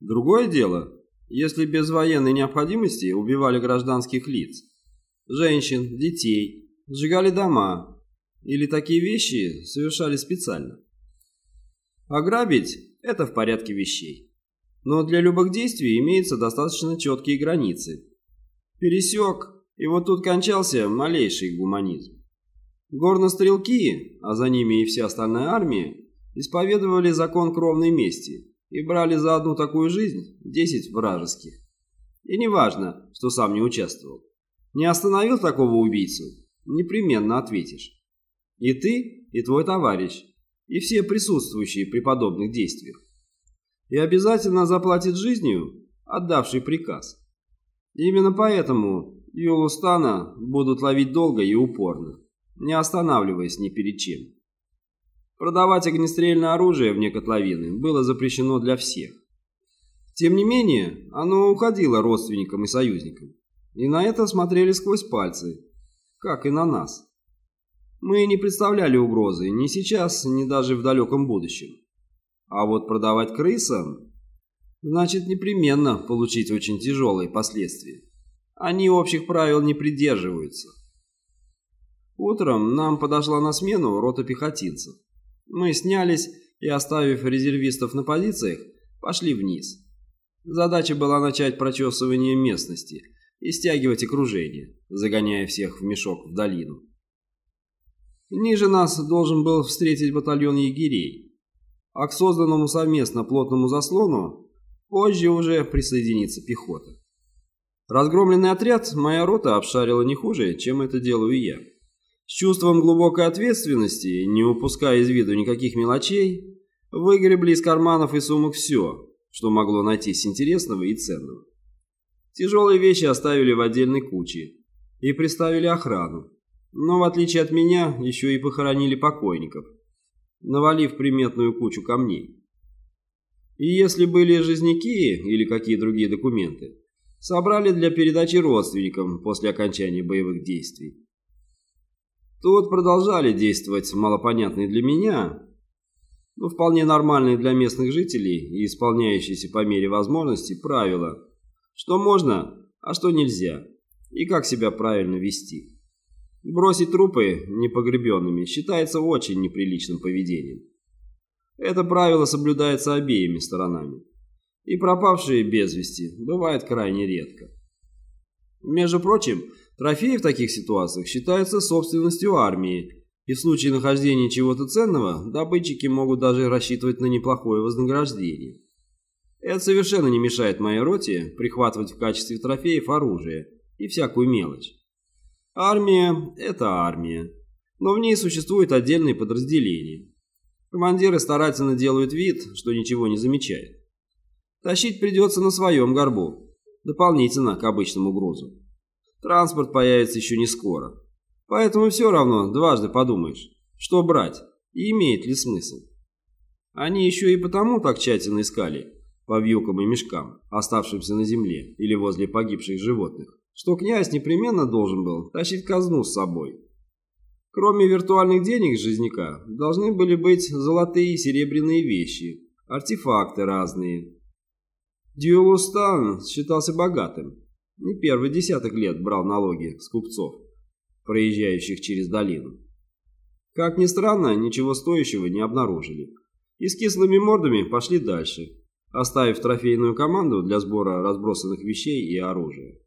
Другое дело, если без военной необходимости убивали гражданских лиц, женщин, детей, сжигали дома или такие вещи совершали специально. Ограбить – это в порядке вещей. Но для любых действий имеются достаточно четкие границы. Пересек, и вот тут кончался малейший гуманизм. Горнострелки, а за ними и вся остальная армия, исповедовали закон кровной мести и брали за одну такую жизнь 10 вражеских. И неважно, что сам не участвовал. Не остановил такого убийцу, непременно ответишь. И ты, и твой товарищ, и все присутствующие при подобных действиях. И обязательно заплатит жизнью, отдавший приказ. Именно поэтому Юлустана будут ловить долго и упорно, не останавливаясь ни перед чем. Продавать огнестрельное оружие вне котловины было запрещено для всех. Тем не менее, оно уходило родственникам и союзникам, и на это смотрели сквозь пальцы, как и на нас. Мы не представляли угрозы ни сейчас, ни даже в далеком будущем. А вот продавать крысам значит непременно получить очень тяжелые последствия. Они общих правил не придерживаются. Утром нам подошла на смену рота пехотинцев. Мы снялись и, оставив резервистов на позициях, пошли вниз. Задача была начать прочесывание местности и стягивать окружение, загоняя всех в мешок в долину. Ниже нас должен был встретить батальон егерей, а к созданному совместно плотному заслону позже уже присоединится пехота. Разгромленный отряд моя рота обшарила не хуже, чем это делаю я. С чувством глубокой ответственности, не упуская из виду никаких мелочей, выгребли из карманов и сумок все, что могло найтись интересного и ценного. Тяжелые вещи оставили в отдельной куче и приставили охрану, но в отличие от меня еще и похоронили покойников, навалив приметную кучу камней. И если были жизняки или какие другие документы, собрали для передачи родственникам после окончания боевых действий. Тут продолжали действовать малопонятные для меня, но вполне нормальные для местных жителей и исполняющиеся по мере возможности правила, что можно, а что нельзя, и как себя правильно вести. Бросить трупы непогребенными считается очень неприличным поведением. Это правило соблюдается обеими сторонами. И пропавшие без вести бывает крайне редко. Между прочим, Трофеи в таких ситуациях считаются собственностью армии, и в случае нахождения чего-то ценного добытчики могут даже рассчитывать на неплохое вознаграждение. Это совершенно не мешает моей роте прихватывать в качестве трофеев оружие и всякую мелочь. Армия – это армия, но в ней существуют отдельные подразделения. Командиры старательно делают вид, что ничего не замечают. Тащить придется на своем горбу, дополнительно к обычному грузу. Транспорт появится еще не скоро. Поэтому все равно дважды подумаешь, что брать и имеет ли смысл. Они еще и потому так тщательно искали по вьюкам и мешкам, оставшимся на земле или возле погибших животных, что князь непременно должен был тащить казну с собой. Кроме виртуальных денег жизняка, должны были быть золотые и серебряные вещи, артефакты разные. Дюлустан считался богатым, не первый десяток лет брал налоги с купцов, проезжающих через долину. Как ни странно, ничего стоящего не обнаружили. И с кислыми мордами пошли дальше, оставив трофейную команду для сбора разбросанных вещей и оружия.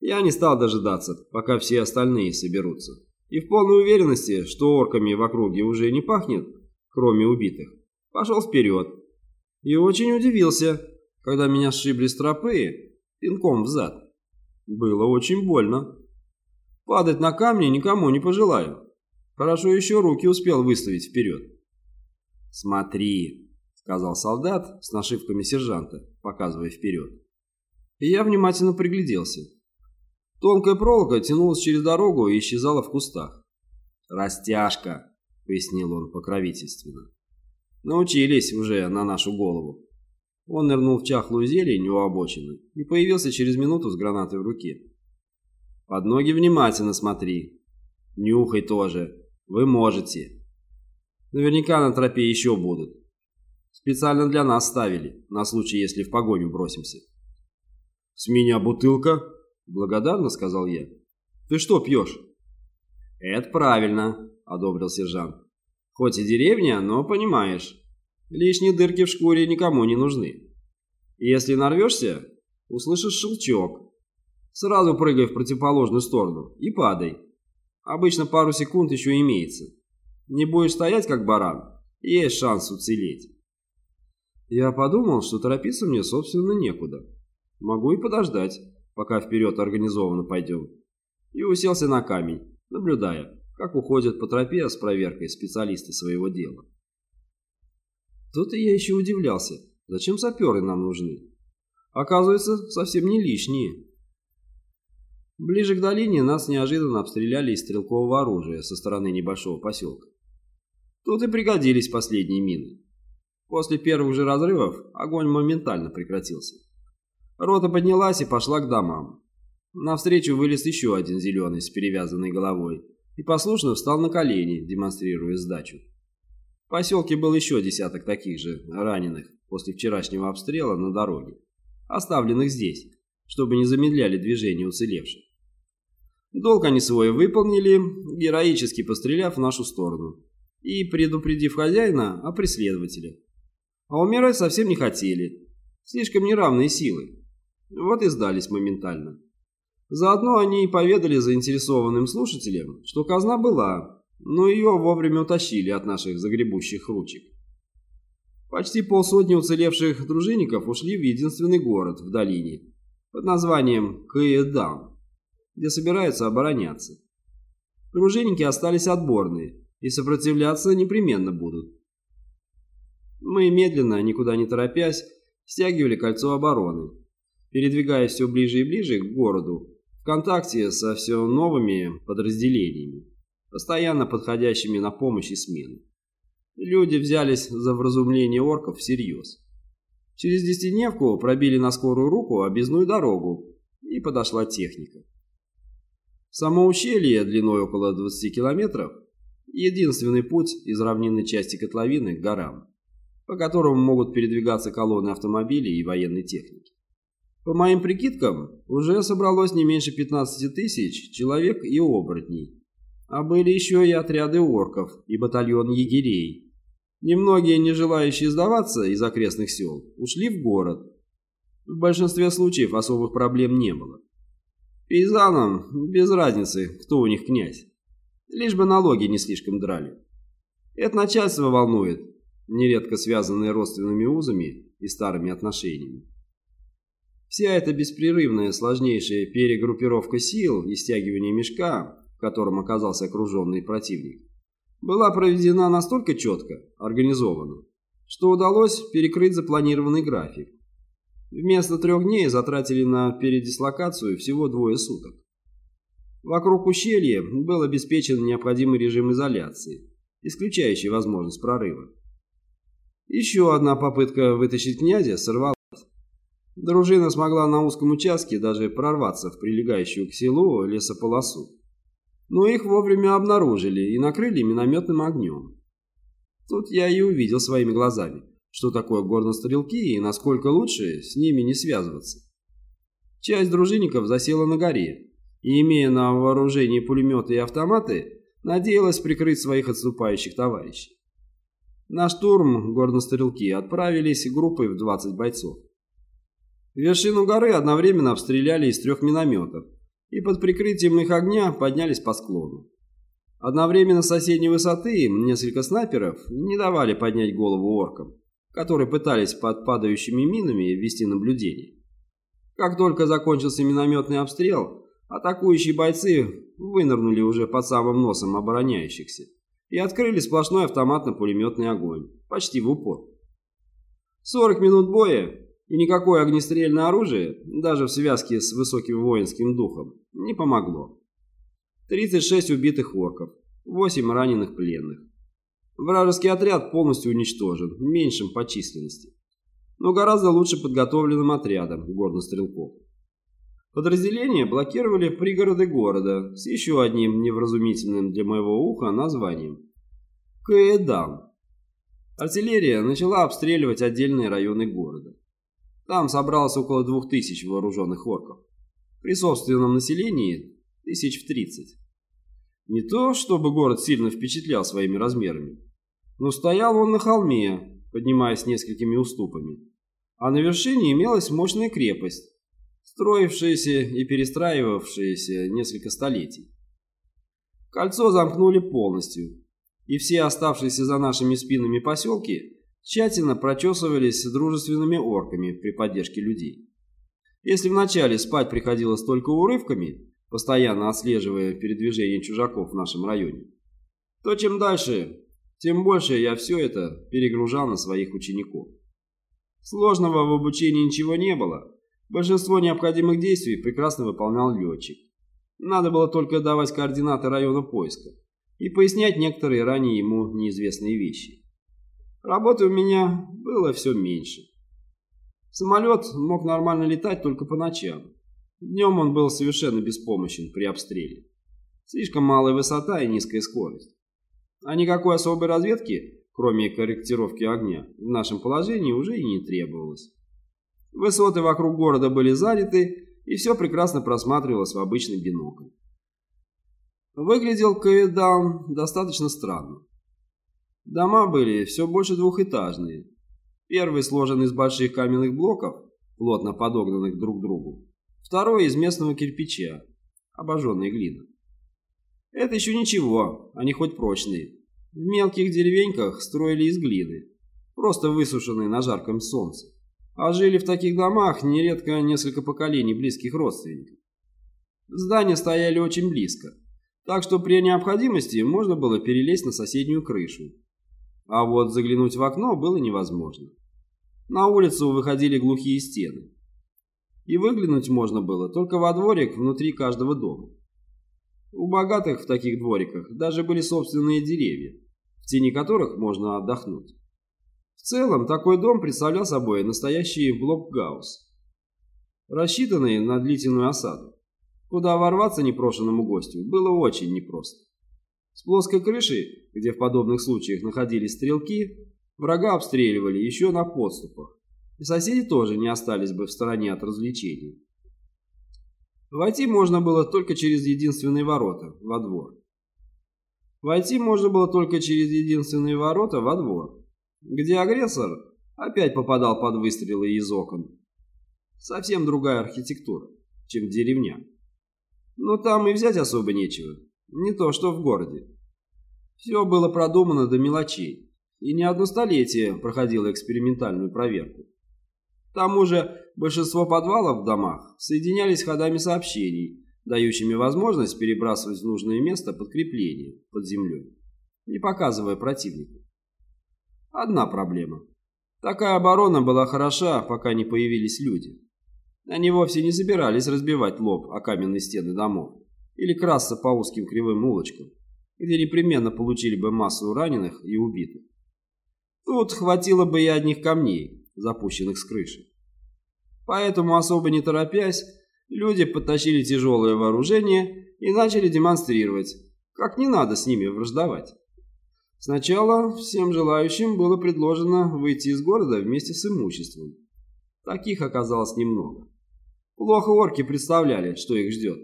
Я не стал дожидаться, пока все остальные соберутся. И в полной уверенности, что орками в округе уже не пахнет, кроме убитых, пошел вперед. И очень удивился, когда меня сшибли с тропы пинком в зад. Было очень больно. Падать на камни никому не пожелаю. Хорошо еще руки успел выставить вперед. «Смотри», — сказал солдат с нашивками сержанта, показывая вперед. И я внимательно пригляделся. Тонкая проволока тянулась через дорогу и исчезала в кустах. «Растяжка», — пояснил он покровительственно. «Научились уже на нашу голову». Он нырнул в чахлую зелень у обочины и появился через минуту с гранатой в руке. «Под ноги внимательно смотри. Нюхай тоже. Вы можете. Наверняка на тропе еще будут. Специально для нас ставили, на случай, если в погоню бросимся. «С меня бутылка?» – благодарно сказал я. «Ты что пьешь?» «Это правильно», – одобрил сержант. «Хоть и деревня, но понимаешь, лишние дырки в шкуре никому не нужны. Если нарвешься, услышишь щелчок. Сразу прыгай в противоположную сторону и падай. Обычно пару секунд еще имеется. Не будешь стоять, как баран, есть шанс уцелеть». Я подумал, что торопиться мне, собственно, некуда. Могу и подождать, пока вперед организованно пойдем. И уселся на камень, наблюдая, как уходят по тропе с проверкой специалисты своего дела. Тут я еще удивлялся, зачем саперы нам нужны. Оказывается, совсем не лишние. Ближе к долине нас неожиданно обстреляли из стрелкового оружия со стороны небольшого поселка. Тут и пригодились последние мины. После первых же разрывов огонь моментально прекратился. Рота поднялась и пошла к домам. Навстречу вылез еще один зеленый с перевязанной головой и послушно встал на колени, демонстрируя сдачу. В поселке был еще десяток таких же, раненых после вчерашнего обстрела на дороге, оставленных здесь, чтобы не замедляли движение уцелевших. Долг они свой выполнили, героически постреляв в нашу сторону и предупредив хозяина о преследователе. А умирать совсем не хотели, слишком неравные силы. Вот и сдались моментально. Заодно они и поведали заинтересованным слушателям, что казна была, но ее вовремя утащили от наших загребущих ручек. Почти полсотни уцелевших дружинников ушли в единственный город в долине под названием Каедан, где собираются обороняться. Дружинники остались отборные и сопротивляться непременно будут. Мы медленно, никуда не торопясь, стягивали кольцо обороны, передвигаясь все ближе и ближе к городу, в контакте со все новыми подразделениями, постоянно подходящими на помощь и смену. Люди взялись за вразумление орков всерьез. Через десятидневку пробили на скорую руку объездную дорогу, и подошла техника. Само ущелье длиной около 20 километров – единственный путь из равнинной части котловины к горам, по которому могут передвигаться колонны автомобилей и военной техники. По моим прикидкам, уже собралось не меньше 15 тысяч человек и оборотней. А были еще и отряды орков и батальон егерей. Немногие, не желающие сдаваться из окрестных сел, ушли в город. В большинстве случаев особых проблем не было. Пейзанам без разницы, кто у них князь. Лишь бы налоги не слишком драли. Это начальство волнует, нередко связанное родственными узами и старыми отношениями. Вся эта беспрерывная сложнейшая перегруппировка сил и стягивание мешка, в котором оказался окруженный противник, была проведена настолько четко, организованно, что удалось перекрыть запланированный график. Вместо трех дней затратили на передислокацию всего двое суток. Вокруг ущелья был обеспечен необходимый режим изоляции, исключающий возможность прорыва. Еще одна попытка вытащить князя сорвалась. Дружина смогла на узком участке даже прорваться в прилегающую к селу лесополосу. Но их вовремя обнаружили и накрыли минометным огнем. Тут я и увидел своими глазами, что такое горнострелки и насколько лучше с ними не связываться. Часть дружинников засела на горе и, имея на вооружении пулеметы и автоматы, надеялась прикрыть своих отступающих товарищей. На штурм горнострелки отправились группой в 20 бойцов. Вершину горы одновременно обстреляли из трех минометов и под прикрытием их огня поднялись по склону. Одновременно с соседней высоты несколько снайперов не давали поднять голову оркам, которые пытались под падающими минами вести наблюдение. Как только закончился минометный обстрел, атакующие бойцы вынырнули уже под самым носом обороняющихся и открыли сплошной автоматно-пулеметный огонь, почти в упор. 40 минут боя и никакое огнестрельное оружие, даже в связке с высоким воинским духом, не помогло. 36 убитых орков, 8 раненых пленных. Вражеский отряд полностью уничтожен, меньшим по численности, но гораздо лучше подготовленным отрядом горнострелков. Подразделения блокировали пригороды города с еще одним невразумительным для моего уха названием – Каэдан. артиллерия начала обстреливать отдельные районы города. Там собралось около двух тысяч вооруженных орков. При собственном населении тысяч в тридцать. Не то, чтобы город сильно впечатлял своими размерами, но стоял он на холме, поднимаясь несколькими уступами, а на вершине имелась мощная крепость, строившаяся и перестраивавшаяся несколько столетий. Кольцо замкнули полностью, и все оставшиеся за нашими спинами поселки тщательно прочесывались дружественными орками при поддержке людей. Если вначале спать приходилось только урывками, постоянно отслеживая передвижение чужаков в нашем районе, то чем дальше, тем больше я все это перегружал на своих учеников. Сложного в обучении ничего не было. Большинство необходимых действий прекрасно выполнял летчик. Надо было только давать координаты района поиска и пояснять некоторые ранее ему неизвестные вещи. Работы у меня было все меньше. Самолет мог нормально летать только по ночам. Днем он был совершенно беспомощен при обстреле. Слишком малая высота и низкая скорость. А никакой особой разведки, кроме корректировки огня, в нашем положении уже и не требовалось. Высоты вокруг города были заняты, и все прекрасно просматривалось в обычный бинокль. Выглядел Ковидаун достаточно странно. Дома были все больше двухэтажные. Первый сложен из больших каменных блоков, плотно подогнанных друг к другу. Второй из местного кирпича, обожженной глины. Это еще ничего, они хоть прочные. В мелких деревеньках строили из глины, просто высушенные на жарком солнце а жили в таких домах нередко несколько поколений близких родственников. Здания стояли очень близко, так что при необходимости можно было перелезть на соседнюю крышу. А вот заглянуть в окно было невозможно. На улицу выходили глухие стены. И выглянуть можно было только во дворик внутри каждого дома. У богатых в таких двориках даже были собственные деревья, в тени которых можно отдохнуть. В целом, такой дом представлял собой настоящий блокгаус, рассчитанный на длительную осаду, куда ворваться непрошенному гостю было очень непросто. С плоской крышей, где в подобных случаях находились стрелки, врага обстреливали еще на подступах, и соседи тоже не остались бы в стороне от развлечений. Войти можно было только через единственные ворота, во двор. Войти можно было только через единственные ворота, во двор где агрессор опять попадал под выстрелы из окон. Совсем другая архитектура, чем деревня. Но там и взять особо нечего, не то что в городе. Все было продумано до мелочей, и не одно столетие проходило экспериментальную проверку. К тому же большинство подвалов в домах соединялись ходами сообщений, дающими возможность перебрасывать в нужное место подкрепление под землей, не показывая противнику. Одна проблема. Такая оборона была хороша, пока не появились люди. Они вовсе не собирались разбивать лоб о каменные стены домов или красться по узким кривым улочкам, где непременно получили бы массу раненых и убитых. Тут хватило бы и одних камней, запущенных с крыши. Поэтому, особо не торопясь, люди подтащили тяжелое вооружение и начали демонстрировать, как не надо с ними враждовать. Сначала всем желающим было предложено выйти из города вместе с имуществом. Таких оказалось немного. Плохо орки представляли, что их ждет.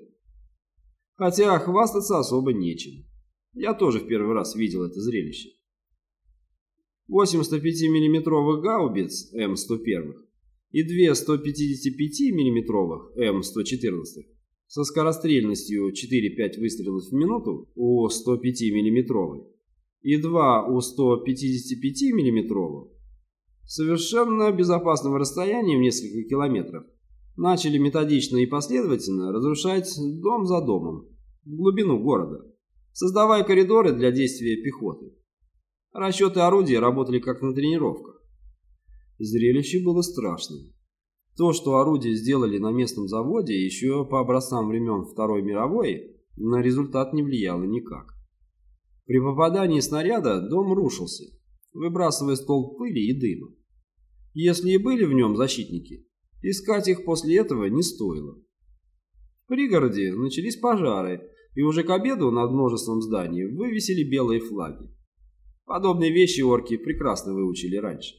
Хотя хвастаться особо нечем. Я тоже в первый раз видел это зрелище. 8 105 миллиметровых гаубиц М101 и две 155 миллиметровых М114 со скорострельностью 4-5 выстрелов в минуту у 105 миллиметровой и два у 155 мм совершенно безопасного расстояния в несколько километров начали методично и последовательно разрушать дом за домом в глубину города, создавая коридоры для действия пехоты. Расчеты орудия работали как на тренировках. Зрелище было страшным. То, что орудия сделали на местном заводе еще по образцам времен Второй мировой, на результат не влияло никак. При попадании снаряда дом рушился, выбрасывая столб пыли и дыма. Если и были в нем защитники, искать их после этого не стоило. В пригороде начались пожары, и уже к обеду над множеством зданий вывесили белые флаги. Подобные вещи орки прекрасно выучили раньше.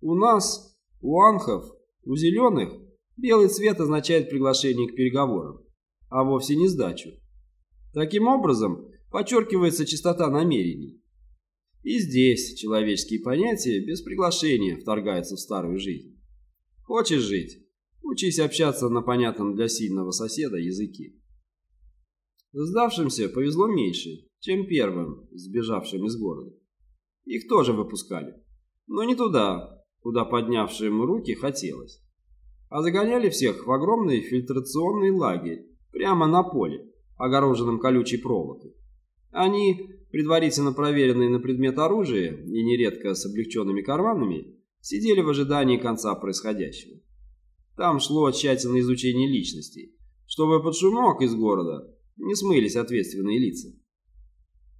У нас, у анхов, у зеленых, белый цвет означает приглашение к переговорам, а вовсе не сдачу. Таким образом, подчеркивается чистота намерений. И здесь человеческие понятия без приглашения вторгаются в старую жизнь. Хочешь жить? Учись общаться на понятном для сильного соседа языке. Сдавшимся повезло меньше, чем первым, сбежавшим из города. Их тоже выпускали. Но не туда, куда поднявшим руки хотелось. А загоняли всех в огромный фильтрационный лагерь, прямо на поле, огороженном колючей проволокой. Они, предварительно проверенные на предмет оружия и нередко с облегченными карманами, сидели в ожидании конца происходящего. Там шло тщательное изучение личностей, чтобы под шумок из города не смылись ответственные лица.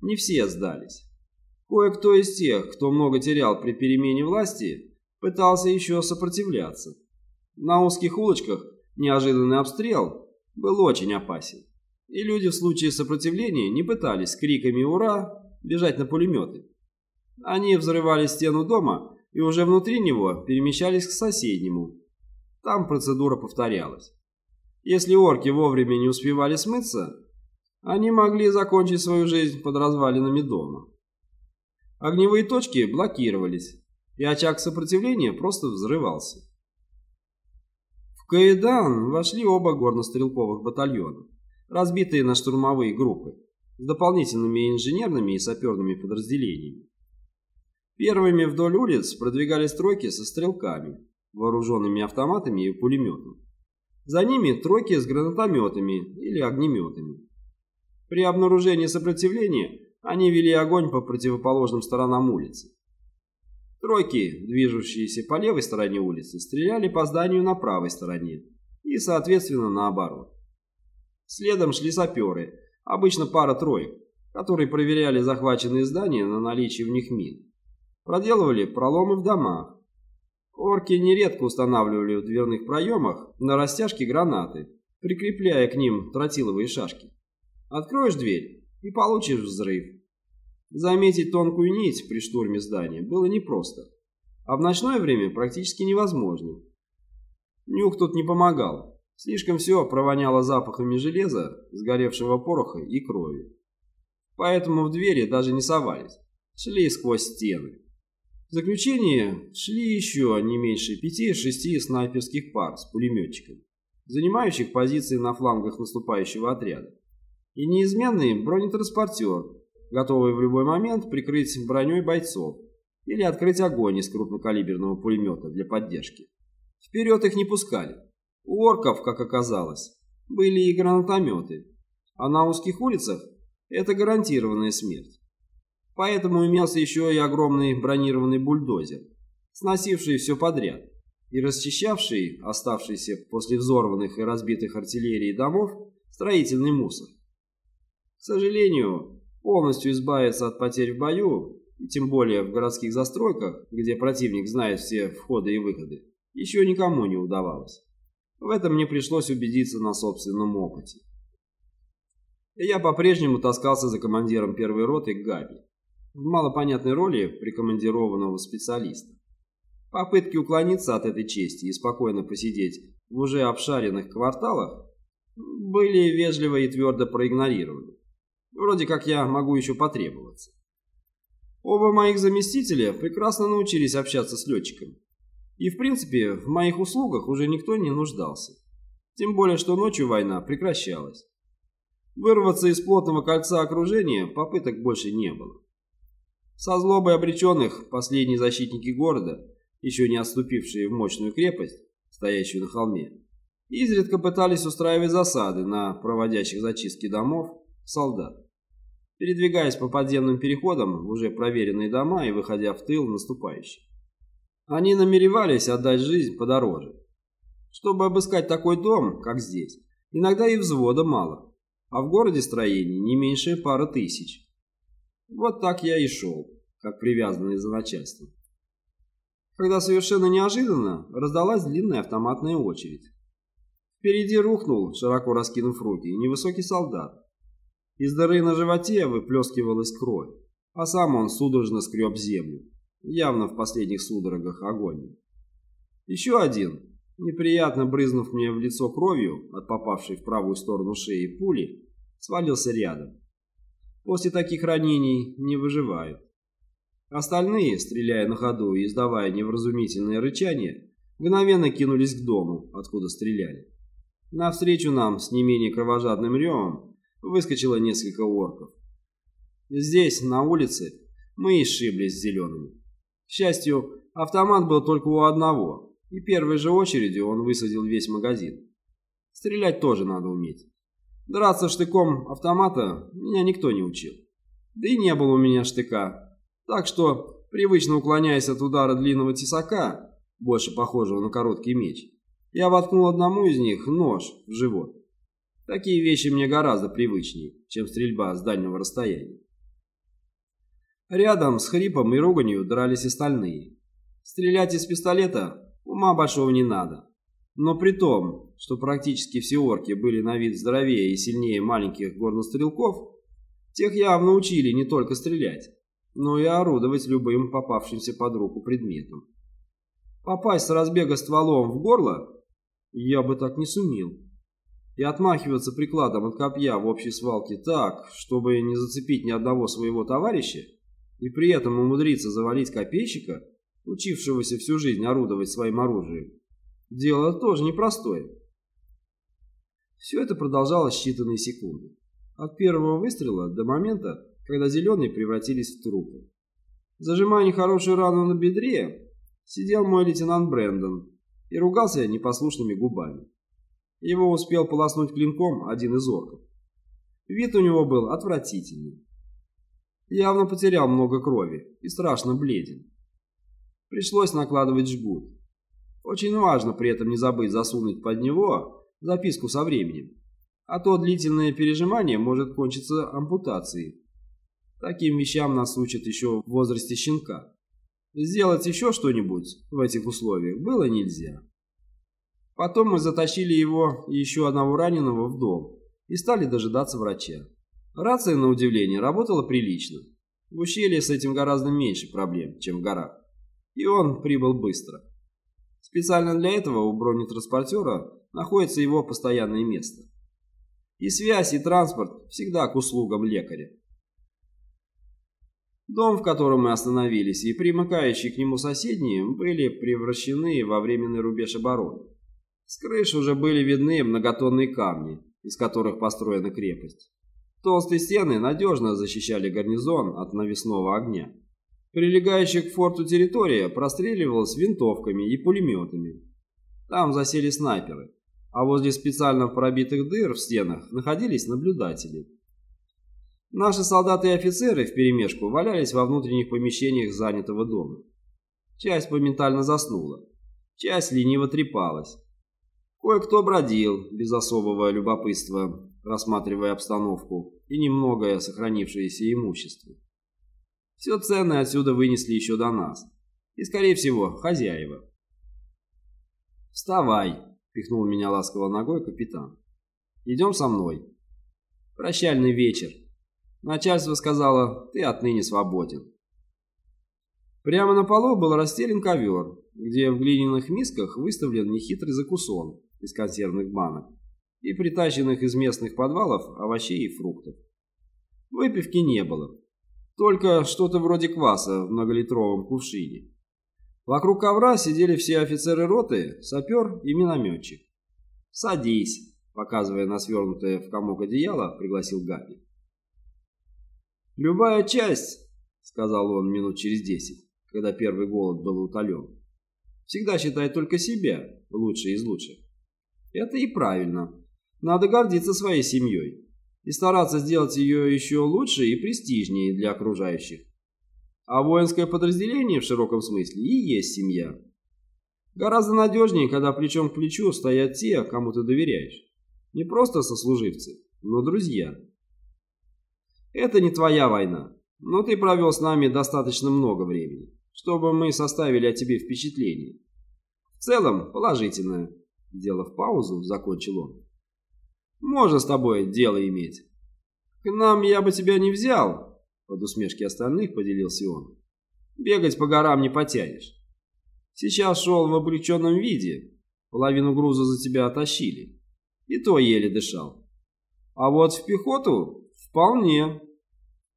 Не все сдались. Кое-кто из тех, кто много терял при перемене власти, пытался еще сопротивляться. На узких улочках неожиданный обстрел был очень опасен, и люди в случае сопротивления не пытались с криками «Ура!» бежать на пулеметы. Они взрывали стену дома и уже внутри него перемещались к соседнему. Там процедура повторялась. Если орки вовремя не успевали смыться, они могли закончить свою жизнь под развалинами дома. Огневые точки блокировались, и очаг сопротивления просто взрывался. В Каэдан вошли оба горнострелковых батальона, разбитые на штурмовые группы, с дополнительными инженерными и саперными подразделениями. Первыми вдоль улиц продвигались тройки со стрелками, вооруженными автоматами и пулеметом. За ними тройки с гранатометами или огнеметами. При обнаружении сопротивления они вели огонь по противоположным сторонам улицы. Тройки, движущиеся по левой стороне улицы, стреляли по зданию на правой стороне и, соответственно, наоборот. Следом шли саперы, обычно пара троек, которые проверяли захваченные здания на наличие в них мин. Проделывали проломы в домах. Орки нередко устанавливали в дверных проемах на растяжке гранаты, прикрепляя к ним тротиловые шашки. Откроешь дверь и получишь взрыв. Заметить тонкую нить при штурме здания было непросто, а в ночное время практически невозможно. Нюх тут не помогал, слишком все провоняло запахами железа, сгоревшего пороха и крови. Поэтому в двери даже не совались, шли сквозь стены. В заключение шли еще не меньше пяти-шести снайперских пар с пулеметчиками, занимающих позиции на флангах наступающего отряда, и неизменный бронетранспортер, готовые в любой момент прикрыть броней бойцов или открыть огонь из крупнокалиберного пулемета для поддержки. Вперед их не пускали. У орков, как оказалось, были и гранатометы, а на узких улицах это гарантированная смерть. Поэтому имелся еще и огромный бронированный бульдозер, сносивший все подряд и расчищавший оставшийся после взорванных и разбитых артиллерии домов строительный мусор. К сожалению, Полностью избавиться от потерь в бою, и тем более в городских застройках, где противник знает все входы и выходы, еще никому не удавалось. В этом мне пришлось убедиться на собственном опыте. я по-прежнему таскался за командиром первой роты Габи, в малопонятной роли прикомандированного специалиста. Попытки уклониться от этой чести и спокойно посидеть в уже обшаренных кварталах были вежливо и твердо проигнорированы. Вроде как я могу еще потребоваться. Оба моих заместителя прекрасно научились общаться с летчиками. И в принципе в моих услугах уже никто не нуждался. Тем более, что ночью война прекращалась. Вырваться из плотного кольца окружения попыток больше не было. Со злобой обреченных последние защитники города, еще не отступившие в мощную крепость, стоящую на холме, изредка пытались устраивать засады на проводящих зачистки домов солдат передвигаясь по подземным переходам в уже проверенные дома и выходя в тыл наступающих. Они намеревались отдать жизнь подороже. Чтобы обыскать такой дом, как здесь, иногда и взвода мало, а в городе строений не меньше пары тысяч. Вот так я и шел, как привязанный за начальством. Когда совершенно неожиданно раздалась длинная автоматная очередь. Впереди рухнул, широко раскинув руки, невысокий солдат из дыры на животе выплескивалась кровь, а сам он судорожно скреб землю, явно в последних судорогах агонии. Еще один, неприятно брызнув мне в лицо кровью от попавшей в правую сторону шеи пули, свалился рядом. После таких ранений не выживают. Остальные, стреляя на ходу и издавая невразумительное рычание, мгновенно кинулись к дому, откуда стреляли. Навстречу нам с не менее кровожадным ревом выскочило несколько орков. Здесь, на улице, мы и сшиблись с зелеными. К счастью, автомат был только у одного, и первой же очередью он высадил весь магазин. Стрелять тоже надо уметь. Драться штыком автомата меня никто не учил. Да и не было у меня штыка. Так что, привычно уклоняясь от удара длинного тесака, больше похожего на короткий меч, я воткнул одному из них нож в живот. Такие вещи мне гораздо привычнее, чем стрельба с дальнего расстояния. Рядом с хрипом и руганью дрались остальные. Стрелять из пистолета ума большого не надо. Но при том, что практически все орки были на вид здоровее и сильнее маленьких горнострелков, тех явно учили не только стрелять, но и орудовать любым попавшимся под руку предметом. Попасть с разбега стволом в горло я бы так не сумел. И отмахиваться прикладом от копья в общей свалке так, чтобы не зацепить ни одного своего товарища, и при этом умудриться завалить копейщика, учившегося всю жизнь орудовать своим оружием, дело тоже непростое. Все это продолжалось считанные секунды. От первого выстрела до момента, когда зеленые превратились в трупы. Зажимая нехорошую рану на бедре, сидел мой лейтенант Брэндон и ругался непослушными губами. Его успел полоснуть клинком один из орков. Вид у него был отвратительный. Явно потерял много крови и страшно бледен. Пришлось накладывать жгут. Очень важно при этом не забыть засунуть под него записку со временем, а то длительное пережимание может кончиться ампутацией. Таким вещам нас учат еще в возрасте щенка. Сделать еще что-нибудь в этих условиях было нельзя. Потом мы затащили его и еще одного раненого в дом и стали дожидаться врача. Рация, на удивление, работала прилично. В ущелье с этим гораздо меньше проблем, чем в горах. И он прибыл быстро. Специально для этого у бронетранспортера находится его постоянное место. И связь, и транспорт всегда к услугам лекаря. Дом, в котором мы остановились, и примыкающие к нему соседние были превращены во временный рубеж обороны. С крыш уже были видны многотонные камни, из которых построена крепость. Толстые стены надежно защищали гарнизон от навесного огня. Прилегающая к форту территория простреливалась винтовками и пулеметами. Там засели снайперы, а возле специально пробитых дыр в стенах находились наблюдатели. Наши солдаты и офицеры вперемешку валялись во внутренних помещениях занятого дома. Часть моментально заснула, часть лениво трепалась. Кое-кто бродил, без особого любопытства, рассматривая обстановку и немногое сохранившееся имущество. Все ценное отсюда вынесли еще до нас. И, скорее всего, хозяева. «Вставай!» – пихнул меня ласково ногой капитан. «Идем со мной. Прощальный вечер. Начальство сказало, ты отныне свободен». Прямо на полу был расстелен ковер, где в глиняных мисках выставлен нехитрый закусон из консервных банок и притащенных из местных подвалов овощей и фруктов. Выпивки не было, только что-то вроде кваса в многолитровом кувшине. Вокруг ковра сидели все офицеры роты, сапер и минометчик. «Садись», — показывая на свернутое в комок одеяло, пригласил Габи. «Любая часть», — сказал он минут через десять, когда первый голод был утолен, — «всегда считает только себя лучшей из лучших. Это и правильно. Надо гордиться своей семьей и стараться сделать ее еще лучше и престижнее для окружающих. А воинское подразделение в широком смысле и есть семья. Гораздо надежнее, когда плечом к плечу стоят те, кому ты доверяешь. Не просто сослуживцы, но друзья. Это не твоя война, но ты провел с нами достаточно много времени, чтобы мы составили о тебе впечатление. В целом, положительное. Сделав паузу, закончил он. Можно с тобой дело иметь. К нам я бы тебя не взял, Под усмешки остальных поделился он. Бегать по горам не потянешь. Сейчас шел в облегченном виде. Половину груза за тебя оттащили. И то еле дышал. А вот в пехоту вполне.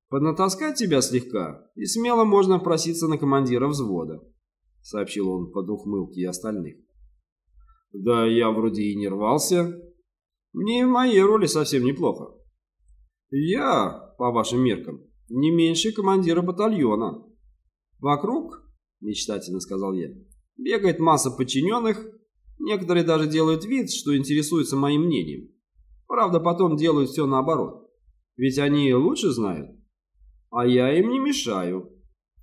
Поднатаскать тебя слегка, и смело можно проситься на командира взвода, сообщил он под ухмылки остальных. Да я вроде и не рвался. Мне в моей роли совсем неплохо. Я, по вашим меркам, не меньше командира батальона. Вокруг, мечтательно сказал я, бегает масса подчиненных, некоторые даже делают вид, что интересуются моим мнением. Правда, потом делают все наоборот. Ведь они лучше знают. А я им не мешаю.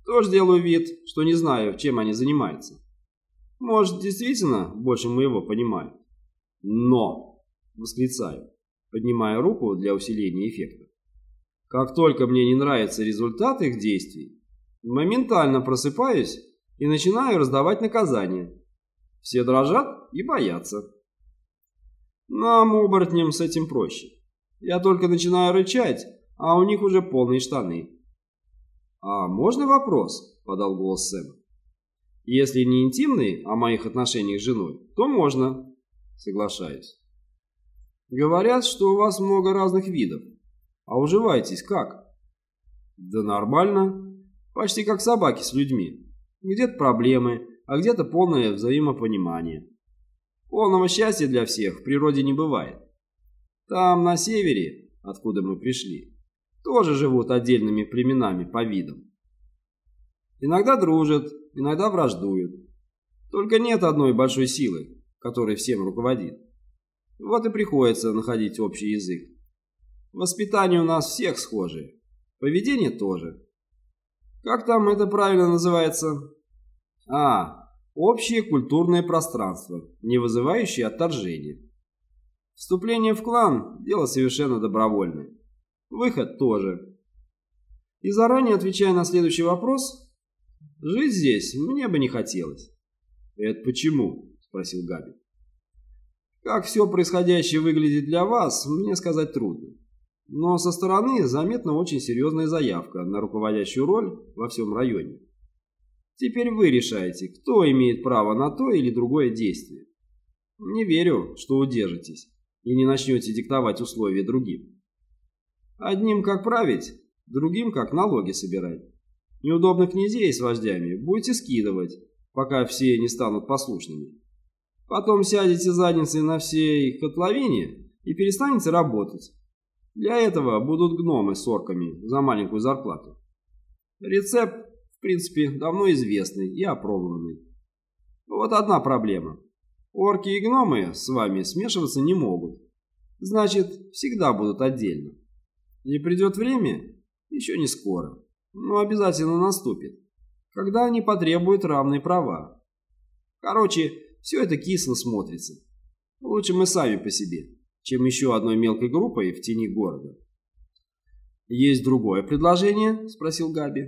Тоже делаю вид, что не знаю, чем они занимаются. Может, действительно больше моего понимают. Но, восклицаю, поднимая руку для усиления эффекта. Как только мне не нравится результат их действий, моментально просыпаюсь и начинаю раздавать наказания. Все дрожат и боятся. Нам, оборотням, с этим проще. Я только начинаю рычать, а у них уже полные штаны. «А можно вопрос?» – подал голос Сэм. «Если не интимный о моих отношениях с женой, то можно». «Соглашаюсь». «Говорят, что у вас много разных видов. А уживаетесь как?» «Да нормально. Почти как собаки с людьми. Где-то проблемы, а где-то полное взаимопонимание. Полного счастья для всех в природе не бывает. Там, на севере, откуда мы пришли, тоже живут отдельными племенами по видам. Иногда дружат, иногда враждуют. Только нет одной большой силы, которой всем руководит. Вот и приходится находить общий язык. Воспитание у нас всех схожее, поведение тоже. Как там это правильно называется? А, общее культурное пространство, не вызывающее отторжения. Вступление в клан – дело совершенно добровольное. Выход тоже. И заранее отвечая на следующий вопрос, жить здесь мне бы не хотелось. «Это почему?» – спросил Габи. «Как все происходящее выглядит для вас, мне сказать трудно. Но со стороны заметна очень серьезная заявка на руководящую роль во всем районе. Теперь вы решаете, кто имеет право на то или другое действие. Не верю, что удержитесь и не начнете диктовать условия другим. Одним как править, другим как налоги собирать. Неудобных князей с вождями будете скидывать, пока все не станут послушными. Потом сядете задницей на всей котловине и перестанете работать. Для этого будут гномы с орками за маленькую зарплату. Рецепт, в принципе, давно известный и опробованный. Вот одна проблема. Орки и гномы с вами смешиваться не могут. Значит, всегда будут отдельно. И придет время, еще не скоро, но обязательно наступит, когда они потребуют равные права. Короче, все это кисло смотрится. Лучше мы сами по себе, чем еще одной мелкой группой в тени города. «Есть другое предложение?» – спросил Габи.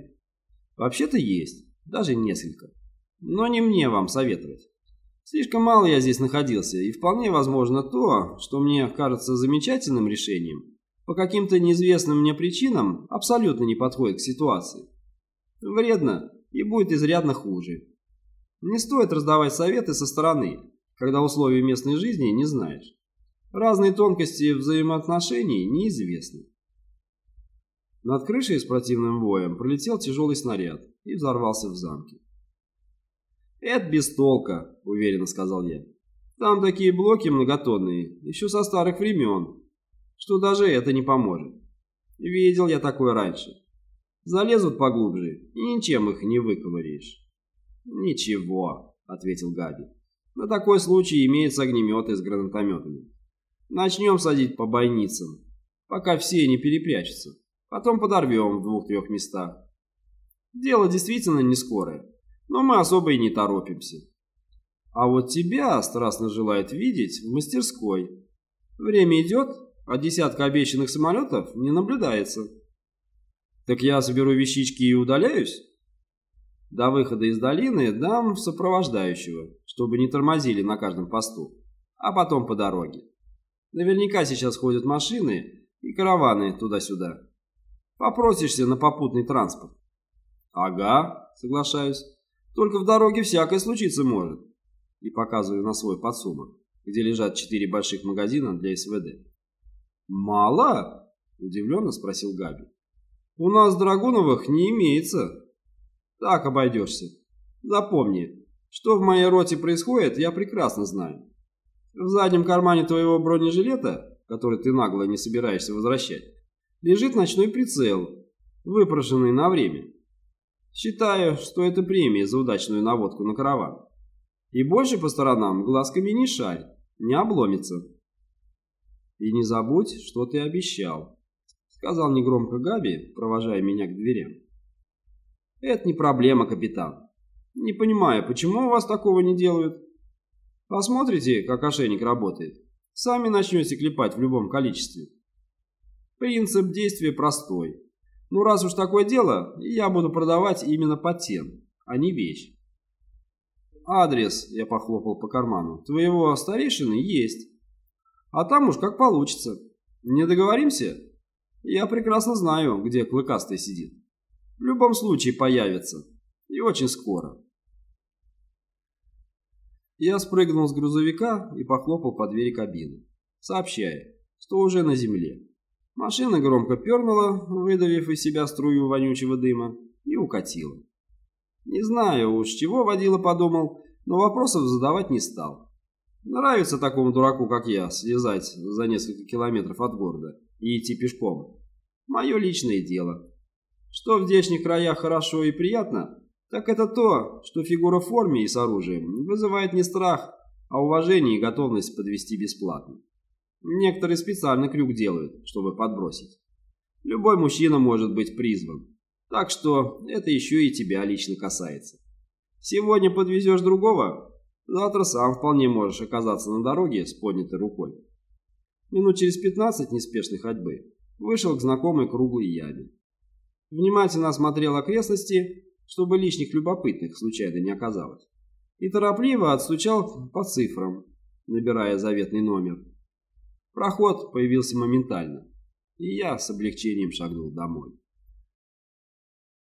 «Вообще-то есть, даже несколько. Но не мне вам советовать. Слишком мало я здесь находился, и вполне возможно то, что мне кажется замечательным решением, по каким-то неизвестным мне причинам абсолютно не подходит к ситуации. Вредно и будет изрядно хуже. Не стоит раздавать советы со стороны, когда условий местной жизни не знаешь. Разные тонкости взаимоотношений неизвестны. Над крышей с противным воем пролетел тяжелый снаряд и взорвался в замке. «Это без толка», — уверенно сказал я. «Там такие блоки многотонные, еще со старых времен, что даже это не поможет. Видел я такое раньше. Залезут поглубже, и ничем их не выковыряешь. Ничего, ответил Габи. На такой случай имеются огнеметы с гранатометами. Начнем садить по бойницам, пока все не перепрячутся. Потом подорвем в двух-трех местах. Дело действительно не скорое, но мы особо и не торопимся. А вот тебя страстно желает видеть в мастерской. Время идет, а десятка обещанных самолетов не наблюдается. Так я соберу вещички и удаляюсь? До выхода из долины дам сопровождающего, чтобы не тормозили на каждом посту, а потом по дороге. Наверняка сейчас ходят машины и караваны туда-сюда. Попросишься на попутный транспорт. Ага, соглашаюсь. Только в дороге всякое случиться может. И показываю на свой подсумок, где лежат четыре больших магазина для СВД. Мало? Удивленно спросил Габи. У нас драгуновых не имеется. Так обойдешься. Запомни, что в моей роте происходит, я прекрасно знаю. В заднем кармане твоего бронежилета, который ты нагло не собираешься возвращать, лежит ночной прицел, выпрошенный на время. Считаю, что это премия за удачную наводку на караван. И больше по сторонам глазками не шарь, не обломится. И не забудь, что ты обещал, сказал негромко Габи, провожая меня к дверям. Это не проблема, капитан. Не понимаю, почему у вас такого не делают? Посмотрите, как ошейник работает. Сами начнете клепать в любом количестве. Принцип действия простой. Ну, раз уж такое дело, я буду продавать именно патент, а не вещь. Адрес, я похлопал по карману, твоего старейшины есть. А там уж как получится. Не договоримся? Я прекрасно знаю, где клыкастый сидит. В любом случае появится. И очень скоро. Я спрыгнул с грузовика и похлопал по двери кабины, сообщая, что уже на земле. Машина громко пернула, выдавив из себя струю вонючего дыма, и укатила. Не знаю уж, чего водила подумал, но вопросов задавать не стал. Нравится такому дураку, как я, слезать за несколько километров от города и идти пешком. Мое личное дело. Что в здешних краях хорошо и приятно, так это то, что фигура в форме и с оружием вызывает не страх, а уважение и готовность подвести бесплатно. Некоторые специально крюк делают, чтобы подбросить. Любой мужчина может быть призван, так что это еще и тебя лично касается. Сегодня подвезешь другого, завтра сам вполне можешь оказаться на дороге с поднятой рукой. Минут через 15 неспешной ходьбы вышел к знакомой круглой яме. Внимательно осмотрел окрестности чтобы лишних любопытных случайно не оказалось, и торопливо отстучал по цифрам, набирая заветный номер. Проход появился моментально, и я с облегчением шагнул домой.